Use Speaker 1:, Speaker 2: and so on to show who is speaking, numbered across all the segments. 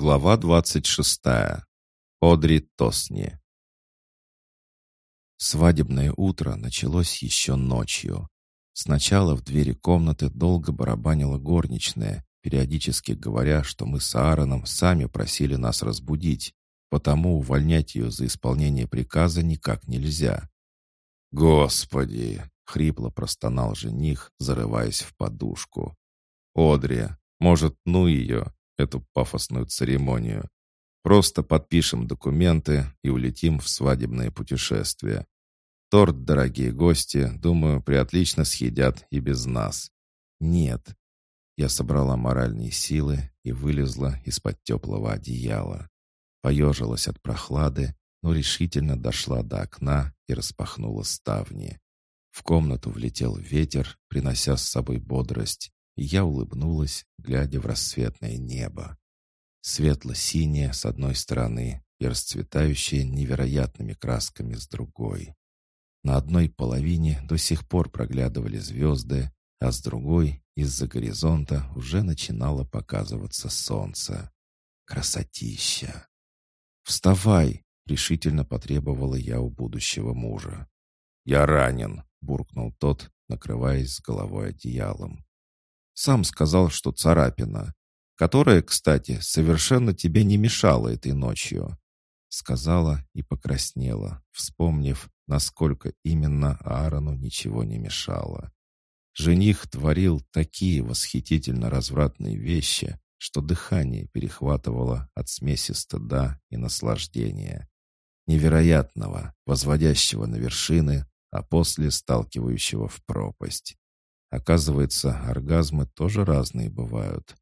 Speaker 1: Глава двадцать шестая. Одри Тосни. Свадебное утро началось еще ночью. Сначала в двери комнаты долго барабанила горничная, периодически говоря, что мы с Аароном сами просили нас разбудить, потому увольнять ее за исполнение приказа никак нельзя. «Господи!» — хрипло простонал жених, зарываясь в подушку. «Одри, может, ну ее, эту пафосную церемонию. Просто подпишем документы и улетим в свадебное путешествие. Торт, дорогие гости, думаю, приотлично съедят и без нас. Нет. Я собрала моральные силы и вылезла из-под теплого одеяла. Поежилась от прохлады, но решительно дошла до окна и распахнула ставни. В комнату влетел ветер, принося с собой бодрость, я улыбнулась, глядя в рассветное небо. Светло-синее с одной стороны и расцветающее невероятными красками с другой. На одной половине до сих пор проглядывали звезды, а с другой из-за горизонта уже начинало показываться солнце. Красотища! «Вставай!» — решительно потребовала я у будущего мужа. «Я ранен!» — буркнул тот, накрываясь головой одеялом. Сам сказал, что царапина, которая, кстати, совершенно тебе не мешала этой ночью. Сказала и покраснела, вспомнив, насколько именно Аарону ничего не мешало. Жених творил такие восхитительно развратные вещи, что дыхание перехватывало от смеси стыда и наслаждения. Невероятного, возводящего на вершины, а после сталкивающего в пропасть. Оказывается, оргазмы тоже разные бывают.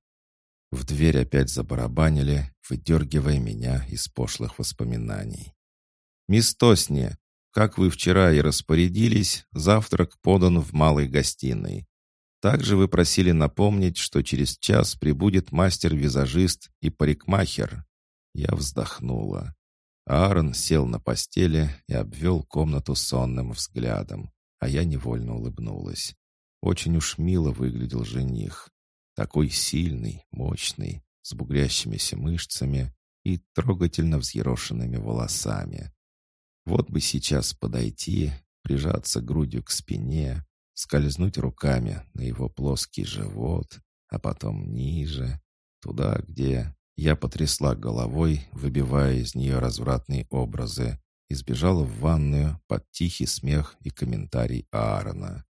Speaker 1: В дверь опять забарабанили, выдергивая меня из пошлых воспоминаний. «Мисс Тосни, как вы вчера и распорядились, завтрак подан в малой гостиной. Также вы просили напомнить, что через час прибудет мастер-визажист и парикмахер». Я вздохнула. Аарон сел на постели и обвел комнату сонным взглядом, а я невольно улыбнулась. Очень уж мило выглядел жених. Такой сильный, мощный, с бугрящимися мышцами и трогательно взъерошенными волосами. Вот бы сейчас подойти, прижаться грудью к спине, скользнуть руками на его плоский живот, а потом ниже, туда, где... Я потрясла головой, выбивая из нее развратные образы, и сбежала в ванную под тихий смех и комментарий Аарона.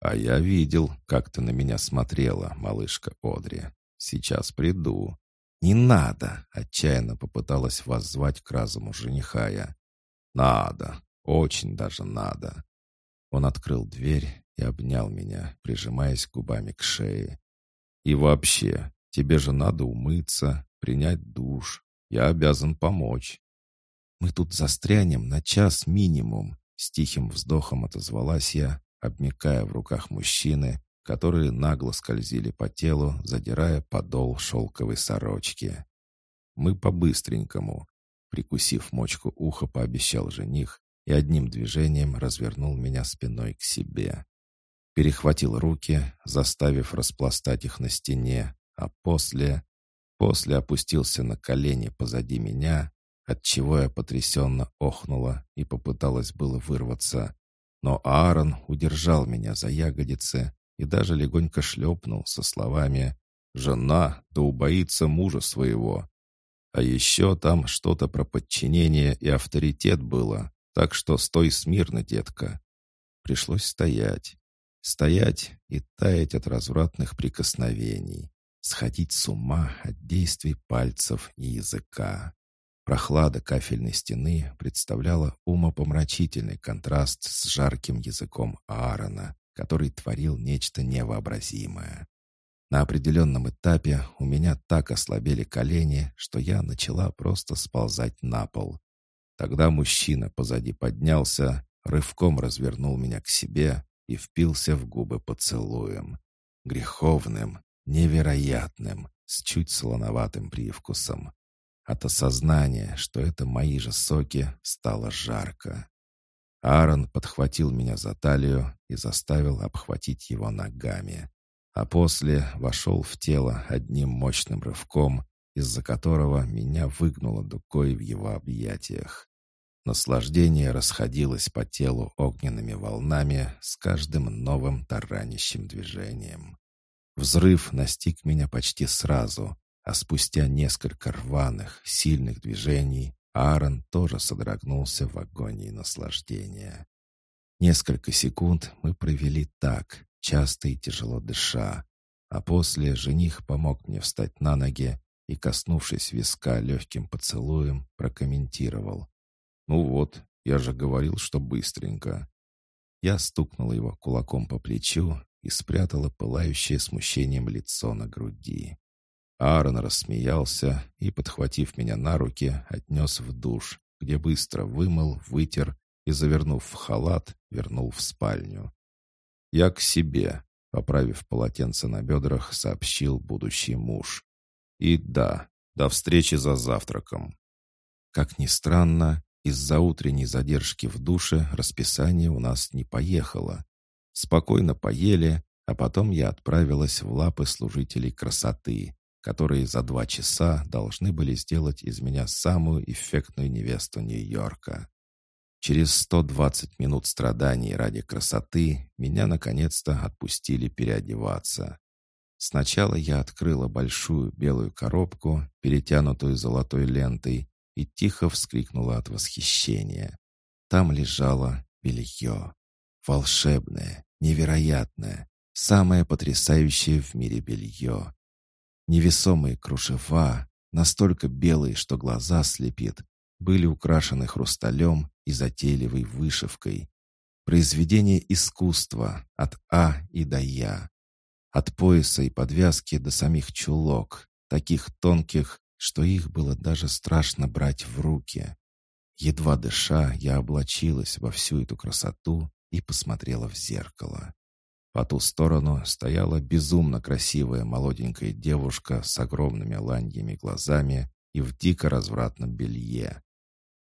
Speaker 1: «А я видел, как ты на меня смотрела, малышка Одри. Сейчас приду». «Не надо!» — отчаянно попыталась воззвать к разуму женихая. «Надо, очень даже надо». Он открыл дверь и обнял меня, прижимаясь губами к шее. «И вообще, тебе же надо умыться, принять душ. Я обязан помочь». «Мы тут застрянем на час минимум», — с тихим вздохом отозвалась я, обмякая в руках мужчины, которые нагло скользили по телу, задирая подол шелковой сорочки. «Мы по-быстренькому», — прикусив мочку уха, пообещал жених и одним движением развернул меня спиной к себе. Перехватил руки, заставив распластать их на стене, а после... После опустился на колени позади меня, отчего я потрясенно охнула и попыталась было вырваться, но Аарон удержал меня за ягодицы и даже легонько шлепнул со словами «Жена да убоится мужа своего». А еще там что-то про подчинение и авторитет было, так что стой смирно, детка. Пришлось стоять. Стоять и таять от развратных прикосновений. Сходить с ума от действий пальцев и языка. Прохлада кафельной стены представляла умопомрачительный контраст с жарким языком Аарона, который творил нечто невообразимое. На определенном этапе у меня так ослабели колени, что я начала просто сползать на пол. Тогда мужчина позади поднялся, рывком развернул меня к себе и впился в губы поцелуем. Греховным, невероятным, с чуть солоноватым привкусом. От осознания, что это мои же соки, стало жарко. Аарон подхватил меня за талию и заставил обхватить его ногами. А после вошел в тело одним мощным рывком из-за которого меня выгнуло дукой в его объятиях. Наслаждение расходилось по телу огненными волнами с каждым новым таранящим движением. Взрыв настиг меня почти сразу, а спустя несколько рваных, сильных движений Аарон тоже содрогнулся в агонии наслаждения. Несколько секунд мы провели так, часто и тяжело дыша, а после жених помог мне встать на ноги и, коснувшись виска легким поцелуем, прокомментировал. «Ну вот, я же говорил, что быстренько». Я стукнула его кулаком по плечу и спрятала пылающее смущением лицо на груди. Аарон рассмеялся и, подхватив меня на руки, отнес в душ, где быстро вымыл, вытер и, завернув в халат, вернул в спальню. «Я к себе», — поправив полотенце на бедрах, сообщил будущий муж. «И да, до встречи за завтраком». Как ни странно, из-за утренней задержки в душе расписание у нас не поехало. Спокойно поели, а потом я отправилась в лапы служителей красоты, которые за два часа должны были сделать из меня самую эффектную невесту Нью-Йорка. Через 120 минут страданий ради красоты меня наконец-то отпустили переодеваться. Сначала я открыла большую белую коробку, перетянутую золотой лентой, и тихо вскрикнула от восхищения. Там лежало белье. Волшебное, невероятное, самое потрясающее в мире белье. Невесомые кружева, настолько белые, что глаза слепит, были украшены хрусталем и затейливой вышивкой. Произведение искусства от А и до Я. От пояса и подвязки до самих чулок, таких тонких, что их было даже страшно брать в руки. Едва дыша, я облачилась во всю эту красоту и посмотрела в зеркало. По ту сторону стояла безумно красивая молоденькая девушка с огромными ланьями глазами и в дико развратном белье.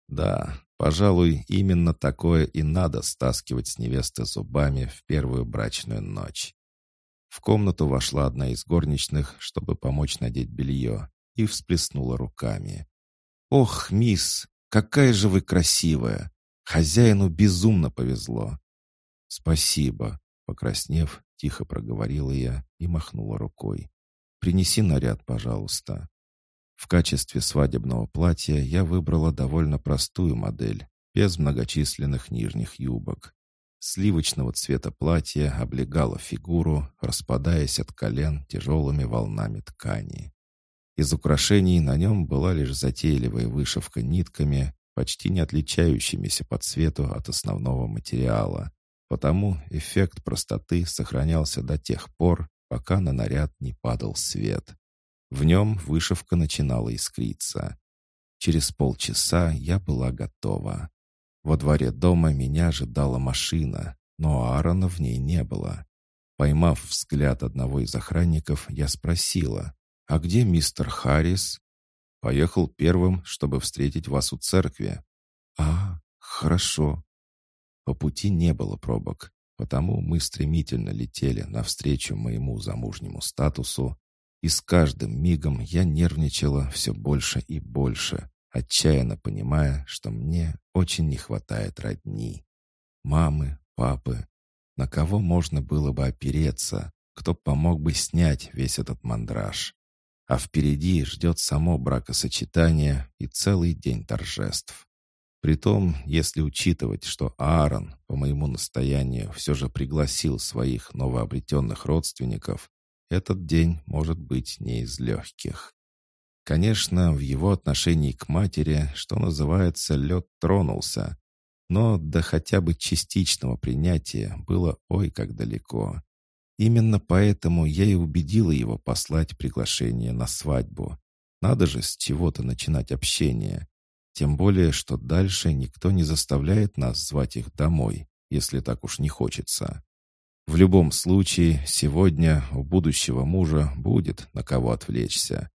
Speaker 1: Да, пожалуй, именно такое и надо стаскивать с невесты зубами в первую брачную ночь. В комнату вошла одна из горничных, чтобы помочь надеть белье, и всплеснула руками. «Ох, мисс, какая же вы красивая! Хозяину безумно повезло!» «Спасибо», — покраснев, тихо проговорила я и махнула рукой. «Принеси наряд, пожалуйста». В качестве свадебного платья я выбрала довольно простую модель, без многочисленных нижних юбок. Сливочного цвета платье облегало фигуру, распадаясь от колен тяжелыми волнами ткани. Из украшений на нем была лишь затейливая вышивка нитками, почти не отличающимися по цвету от основного материала. Потому эффект простоты сохранялся до тех пор, пока на наряд не падал свет. В нем вышивка начинала искриться. Через полчаса я была готова. Во дворе дома меня ожидала машина, но Аарона в ней не было. Поймав взгляд одного из охранников, я спросила, «А где мистер Харрис?» «Поехал первым, чтобы встретить вас у церкви». «А, хорошо». По пути не было пробок, потому мы стремительно летели навстречу моему замужнему статусу, и с каждым мигом я нервничала все больше и больше, отчаянно понимая, что мне очень не хватает родни. Мамы, папы, на кого можно было бы опереться, кто помог бы снять весь этот мандраж. А впереди ждет само бракосочетание и целый день торжеств. Притом, если учитывать, что Аарон, по моему настоянию, все же пригласил своих новообретенных родственников, этот день может быть не из легких. Конечно, в его отношении к матери, что называется, лед тронулся, но до хотя бы частичного принятия было ой как далеко. Именно поэтому я и убедила его послать приглашение на свадьбу. Надо же с чего-то начинать общение. Тем более, что дальше никто не заставляет нас звать их домой, если так уж не хочется. В любом случае, сегодня у будущего мужа будет на кого отвлечься.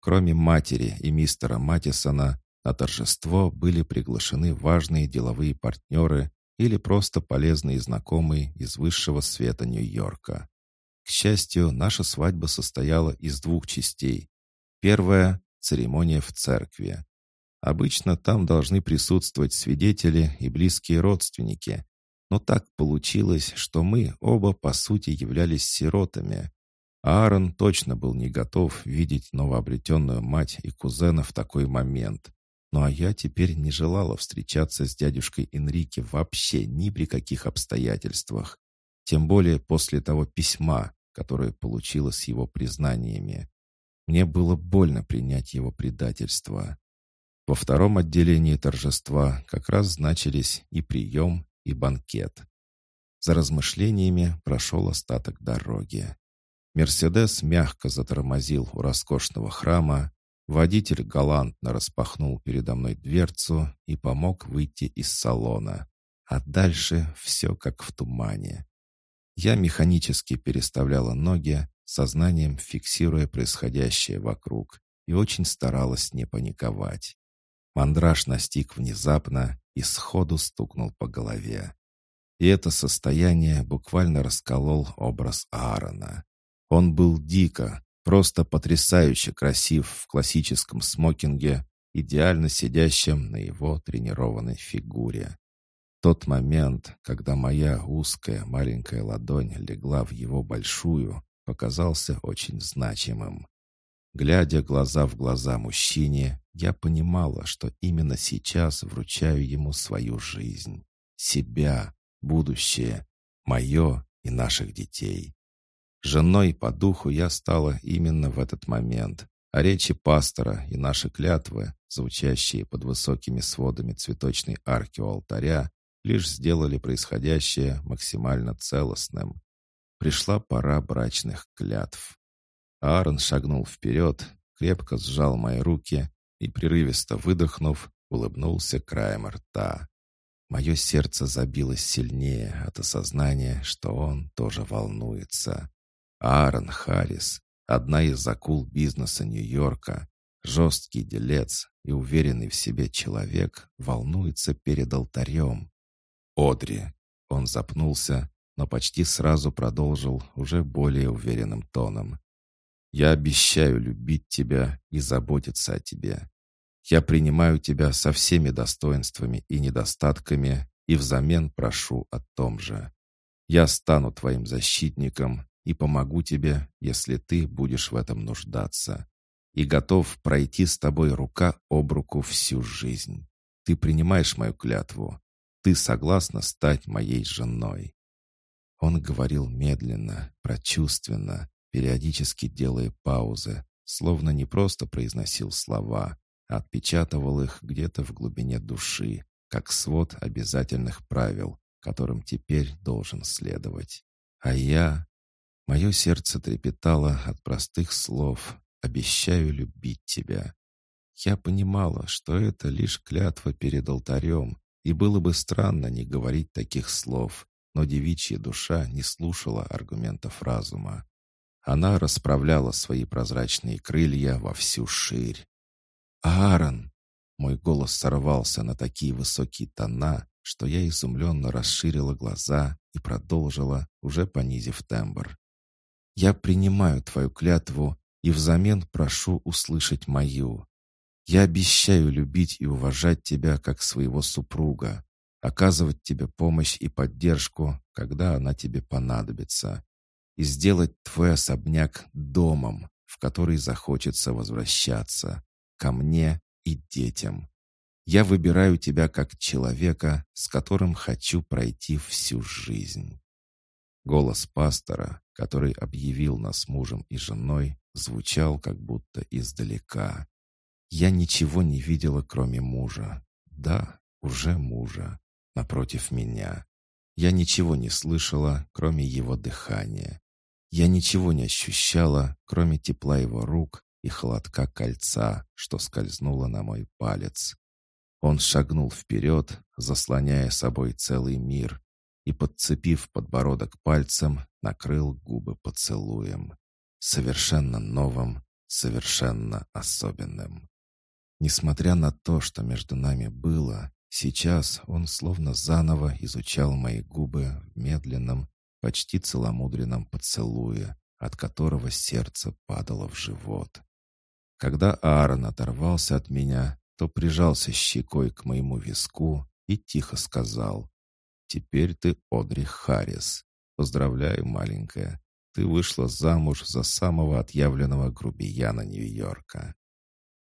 Speaker 1: Кроме матери и мистера Матисона, на торжество были приглашены важные деловые партнеры или просто полезные знакомые из высшего света Нью-Йорка. К счастью, наша свадьба состояла из двух частей. Первая — церемония в церкви. Обычно там должны присутствовать свидетели и близкие родственники. Но так получилось, что мы оба, по сути, являлись сиротами. Аарон точно был не готов видеть новообретенную мать и кузена в такой момент. Ну а я теперь не желала встречаться с дядюшкой Энрике вообще ни при каких обстоятельствах. Тем более после того письма, которое получила с его признаниями. Мне было больно принять его предательство. Во втором отделении торжества как раз значились и прием, и банкет. За размышлениями прошел остаток дороги. Мерседес мягко затормозил у роскошного храма, водитель галантно распахнул передо мной дверцу и помог выйти из салона. А дальше все как в тумане. Я механически переставляла ноги, сознанием фиксируя происходящее вокруг, и очень старалась не паниковать. Мандраж настиг внезапно и сходу стукнул по голове. И это состояние буквально расколол образ Аарона. Он был дико, просто потрясающе красив в классическом смокинге, идеально сидящем на его тренированной фигуре. Тот момент, когда моя узкая маленькая ладонь легла в его большую, показался очень значимым. Глядя глаза в глаза мужчине, я понимала, что именно сейчас вручаю ему свою жизнь, себя, будущее, мое и наших детей. Женой по духу я стала именно в этот момент, а речи пастора и наши клятвы, звучащие под высокими сводами цветочной арки у алтаря, лишь сделали происходящее максимально целостным. Пришла пора брачных клятв. Аарон шагнул вперед, крепко сжал мои руки и, прерывисто выдохнув, улыбнулся краем рта. Мое сердце забилось сильнее от осознания, что он тоже волнуется. Аарон Харрис, одна из акул бизнеса Нью-Йорка, жесткий делец и уверенный в себе человек, волнуется перед алтарем. «Одри!» Он запнулся, но почти сразу продолжил уже более уверенным тоном. Я обещаю любить тебя и заботиться о тебе. Я принимаю тебя со всеми достоинствами и недостатками и взамен прошу о том же. Я стану твоим защитником и помогу тебе, если ты будешь в этом нуждаться. И готов пройти с тобой рука об руку всю жизнь. Ты принимаешь мою клятву. Ты согласна стать моей женой». Он говорил медленно, прочувственно, периодически делая паузы, словно не просто произносил слова, а отпечатывал их где-то в глубине души, как свод обязательных правил, которым теперь должен следовать. А я... Мое сердце трепетало от простых слов «обещаю любить тебя». Я понимала, что это лишь клятва перед алтарем, и было бы странно не говорить таких слов, но девичья душа не слушала аргументов разума. Она расправляла свои прозрачные крылья во всю ширь. «Аарон!» Мой голос сорвался на такие высокие тона, что я изумленно расширила глаза и продолжила, уже понизив тембр. «Я принимаю твою клятву и взамен прошу услышать мою. Я обещаю любить и уважать тебя как своего супруга, оказывать тебе помощь и поддержку, когда она тебе понадобится, и сделать твой особняк домом, в который захочется возвращаться, ко мне и детям. Я выбираю тебя как человека, с которым хочу пройти всю жизнь». Голос пастора, который объявил нас мужем и женой, звучал как будто издалека. Я ничего не видела, кроме мужа. Да, уже мужа. Напротив меня. Я ничего не слышала, кроме его дыхания. Я ничего не ощущала, кроме тепла его рук и холодка кольца, что скользнуло на мой палец. Он шагнул вперед, заслоняя собой целый мир, и, подцепив подбородок пальцем, накрыл губы поцелуем. Совершенно новым, совершенно особенным. Несмотря на то, что между нами было, сейчас он словно заново изучал мои губы в медленном, почти целомудренном поцелуе, от которого сердце падало в живот. Когда Аарон оторвался от меня, то прижался щекой к моему виску и тихо сказал. «Теперь ты Одри Харрис. Поздравляю, маленькая. Ты вышла замуж за самого отъявленного грубияна Нью-Йорка».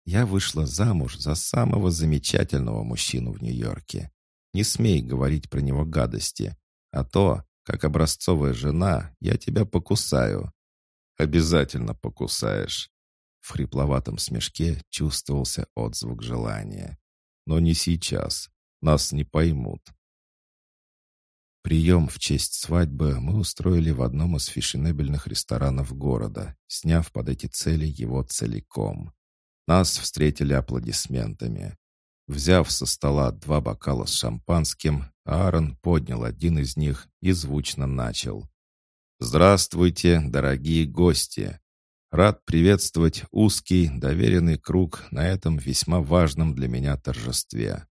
Speaker 1: «Я вышла замуж за самого замечательного мужчину в Нью-Йорке. Не смей говорить про него гадости, а то, как образцовая жена, я тебя покусаю». «Обязательно покусаешь». В хрипловатом смешке чувствовался отзвук желания. «Но не сейчас. Нас не поймут». Прием в честь свадьбы мы устроили в одном из фешенебельных ресторанов города, сняв под эти цели его целиком. Нас встретили аплодисментами. Взяв со стола два бокала с шампанским, Аарон поднял один из них и звучно начал. «Здравствуйте, дорогие гости! Рад приветствовать узкий, доверенный круг на этом весьма важном для меня торжестве».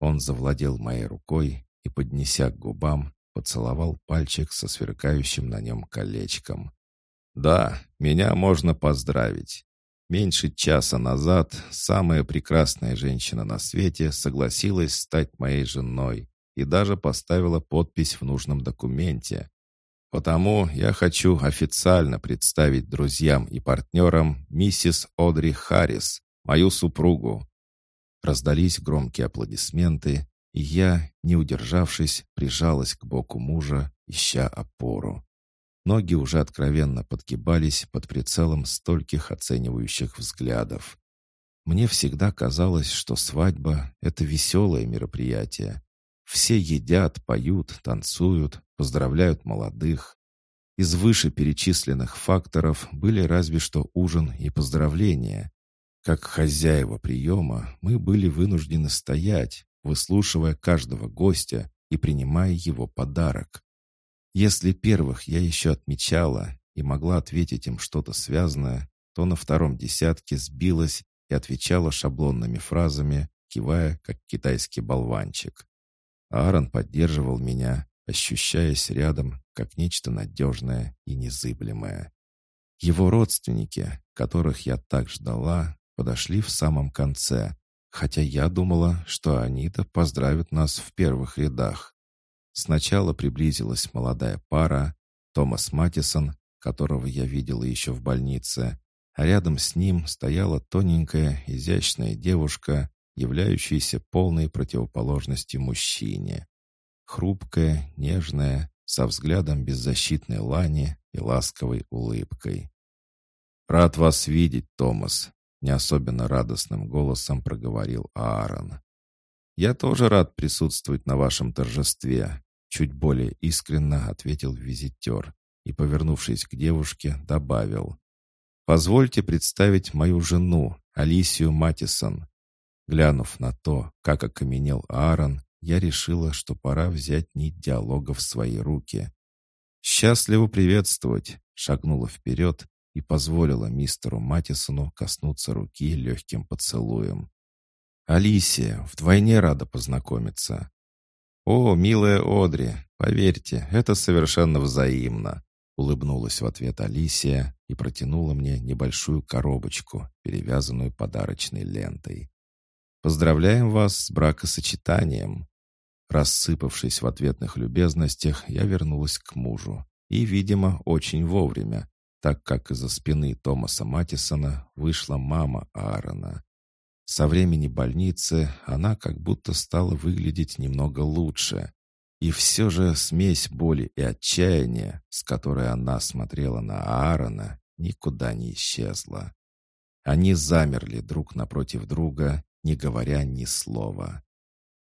Speaker 1: Он завладел моей рукой и, поднеся к губам, поцеловал пальчик со сверкающим на нем колечком. «Да, меня можно поздравить. Меньше часа назад самая прекрасная женщина на свете согласилась стать моей женой и даже поставила подпись в нужном документе. Потому я хочу официально представить друзьям и партнерам миссис Одри Харрис, мою супругу. Раздались громкие аплодисменты, и я, не удержавшись, прижалась к боку мужа, ища опору. Ноги уже откровенно подгибались под прицелом стольких оценивающих взглядов. Мне всегда казалось, что свадьба — это веселое мероприятие. Все едят, поют, танцуют, поздравляют молодых. Из вышеперечисленных факторов были разве что ужин и поздравления. Как хозяева приема мы были вынуждены стоять, выслушивая каждого гостя и принимая его подарок. Если первых я еще отмечала и могла ответить им что-то связанное, то на втором десятке сбилась и отвечала шаблонными фразами, кивая, как китайский болванчик. Аарон поддерживал меня, ощущаясь рядом, как нечто надежное и незыблемое. Его родственники, которых я так ждала, подошли в самом конце, хотя я думала, что они-то поздравят нас в первых рядах. Сначала приблизилась молодая пара, Томас Матисон, которого я видела еще в больнице, а рядом с ним стояла тоненькая, изящная девушка, являющаяся полной противоположностью мужчине. Хрупкая, нежная, со взглядом беззащитной лани и ласковой улыбкой. «Рад вас видеть, Томас», — не особенно радостным голосом проговорил Аарон. «Я тоже рад присутствовать на вашем торжестве», чуть более искренно ответил визитер и, повернувшись к девушке, добавил. «Позвольте представить мою жену, Алисию Матисон». Глянув на то, как окаменел Аарон, я решила, что пора взять нить диалога в свои руки. «Счастливо приветствовать!» — шагнула вперед и позволила мистеру Матисону коснуться руки легким поцелуем. «Алисия, вдвойне рада познакомиться». «О, милая Одри, поверьте, это совершенно взаимно», улыбнулась в ответ Алисия и протянула мне небольшую коробочку, перевязанную подарочной лентой. «Поздравляем вас с бракосочетанием!» Рассыпавшись в ответных любезностях, я вернулась к мужу. И, видимо, очень вовремя, так как из-за спины Томаса Матисона вышла мама Аарона. Со времени больницы она как будто стала выглядеть немного лучше. И все же смесь боли и отчаяния, с которой она смотрела на Аарона, никуда не исчезла. Они замерли друг напротив друга, не говоря ни слова.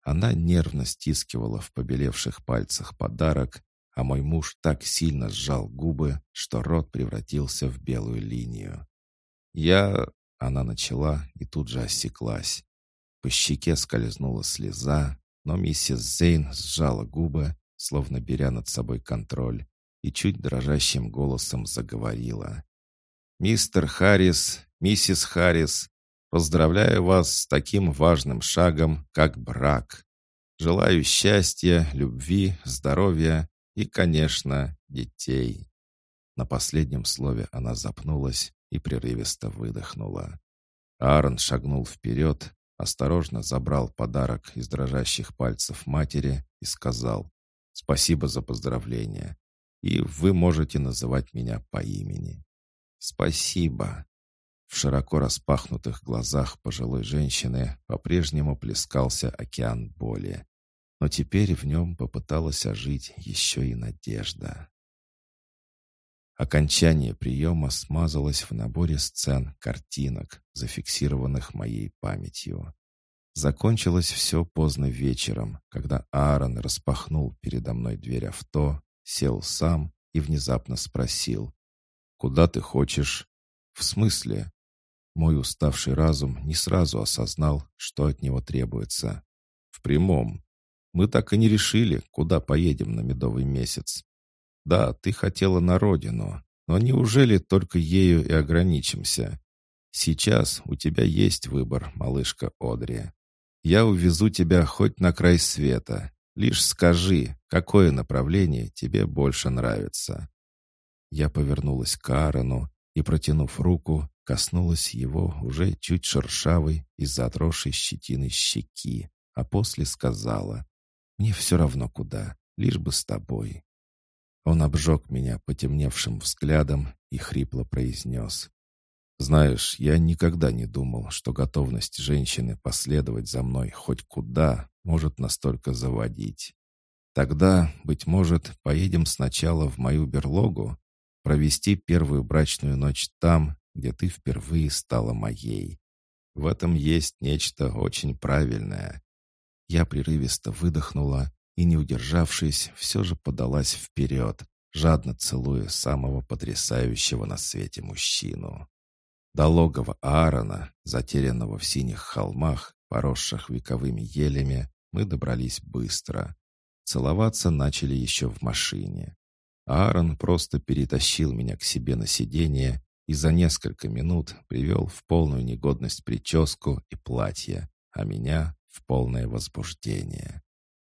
Speaker 1: Она нервно стискивала в побелевших пальцах подарок, а мой муж так сильно сжал губы, что рот превратился в белую линию. «Я...» — она начала и тут же осеклась. По щеке скользнула слеза, но миссис Зейн сжала губы, словно беря над собой контроль, и чуть дрожащим голосом заговорила. «Мистер Харрис, миссис Харрис, Поздравляю вас с таким важным шагом, как брак. Желаю счастья, любви, здоровья и, конечно, детей». На последнем слове она запнулась и прерывисто выдохнула. Аарон шагнул вперед, осторожно забрал подарок из дрожащих пальцев матери и сказал «Спасибо за поздравление, и вы можете называть меня по имени». «Спасибо». В широко распахнутых глазах пожилой женщины по-прежнему плескался океан боли, но теперь в нем попыталась ожить еще и надежда. Окончание приема смазалось в наборе сцен картинок, зафиксированных моей памятью. Закончилось все поздно вечером, когда Аарон распахнул передо мной дверь авто, сел сам и внезапно спросил. «Куда ты хочешь?» «В смысле?» Мой уставший разум не сразу осознал, что от него требуется. «В прямом. Мы так и не решили, куда поедем на медовый месяц. Да, ты хотела на родину, но неужели только ею и ограничимся? Сейчас у тебя есть выбор, малышка Одри. Я увезу тебя хоть на край света. Лишь скажи, какое направление тебе больше нравится». Я повернулась к Аарону и, протянув руку, коснулась его уже чуть шершавой и затросшей щетиной щеки, а после сказала, «Мне все равно куда, лишь бы с тобой». Он обжег меня потемневшим взглядом и хрипло произнес. «Знаешь, я никогда не думал, что готовность женщины последовать за мной хоть куда может настолько заводить. Тогда, быть может, поедем сначала в мою берлогу, провести первую брачную ночь там, где ты впервые стала моей. В этом есть нечто очень правильное». Я прерывисто выдохнула и, не удержавшись, все же подалась вперед, жадно целуя самого потрясающего на свете мужчину. До логова Аарона, затерянного в синих холмах, поросших вековыми елями, мы добрались быстро. Целоваться начали еще в машине. Аарон просто перетащил меня к себе на сиденье и за несколько минут привел в полную негодность прическу и платье, а меня в полное возбуждение.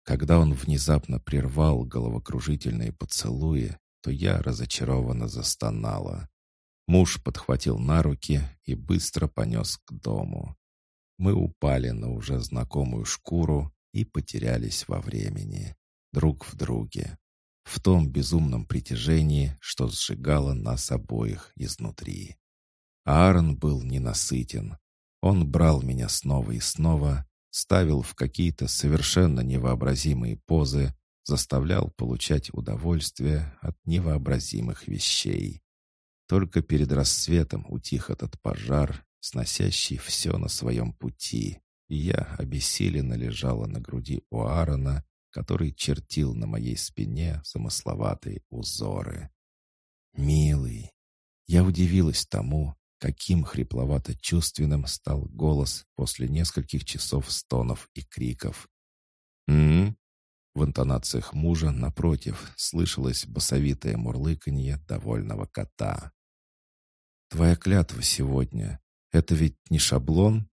Speaker 1: Когда он внезапно прервал головокружительные поцелуи, то я разочарованно застонала. Муж подхватил на руки и быстро понес к дому. Мы упали на уже знакомую шкуру и потерялись во времени, друг в друге, в том безумном притяжении, что сжигало нас обоих изнутри. Аарон был ненасытен. Он брал меня снова и снова, ставил в какие-то совершенно невообразимые позы, заставлял получать удовольствие от невообразимых вещей. Только перед рассветом утих этот пожар, сносящий все на своем пути, и я обессиленно лежала на груди у Аарона, который чертил на моей спине замысловатые узоры. «Милый!» Я удивилась тому, каким хрипловато-чувственным стал голос после нескольких часов стонов и криков. «М-м-м?» В интонациях мужа, напротив, слышалось басовитое мурлыканье довольного кота. «Твоя клятва сегодня — это ведь не шаблон?»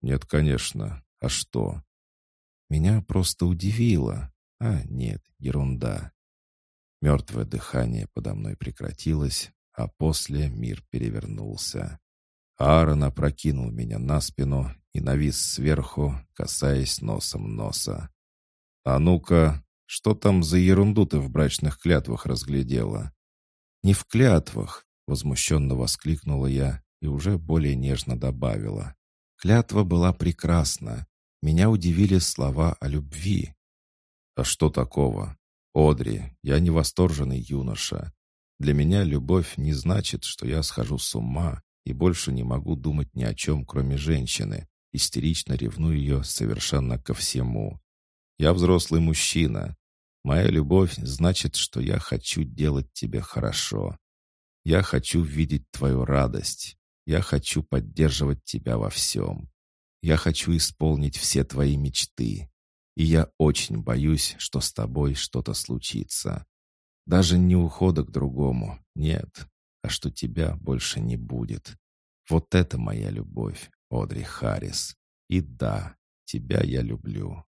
Speaker 1: «Нет, конечно. А что?» «Меня просто удивило. А, нет, ерунда». Мертвое дыхание подо мной прекратилось, а после мир перевернулся. Аарон опрокинул меня на спину и навис сверху, касаясь носом носа. «А ну-ка, что там за ерунду ты в брачных клятвах разглядела?» «Не в клятвах!» — возмущенно воскликнула я и уже более нежно добавила. «Клятва была прекрасна. Меня удивили слова о любви». «А что такого? Одри, я не восторженный юноша. Для меня любовь не значит, что я схожу с ума и больше не могу думать ни о чем, кроме женщины, истерично ревную ее совершенно ко всему. Я взрослый мужчина. Моя любовь значит, что я хочу делать тебе хорошо. Я хочу видеть твою радость. Я хочу поддерживать тебя во всем. Я хочу исполнить все твои мечты. И я очень боюсь, что с тобой что-то случится. Даже не ухода к другому, нет, а что тебя больше не будет. Вот это моя любовь, Одри Харрис. И да, тебя я люблю.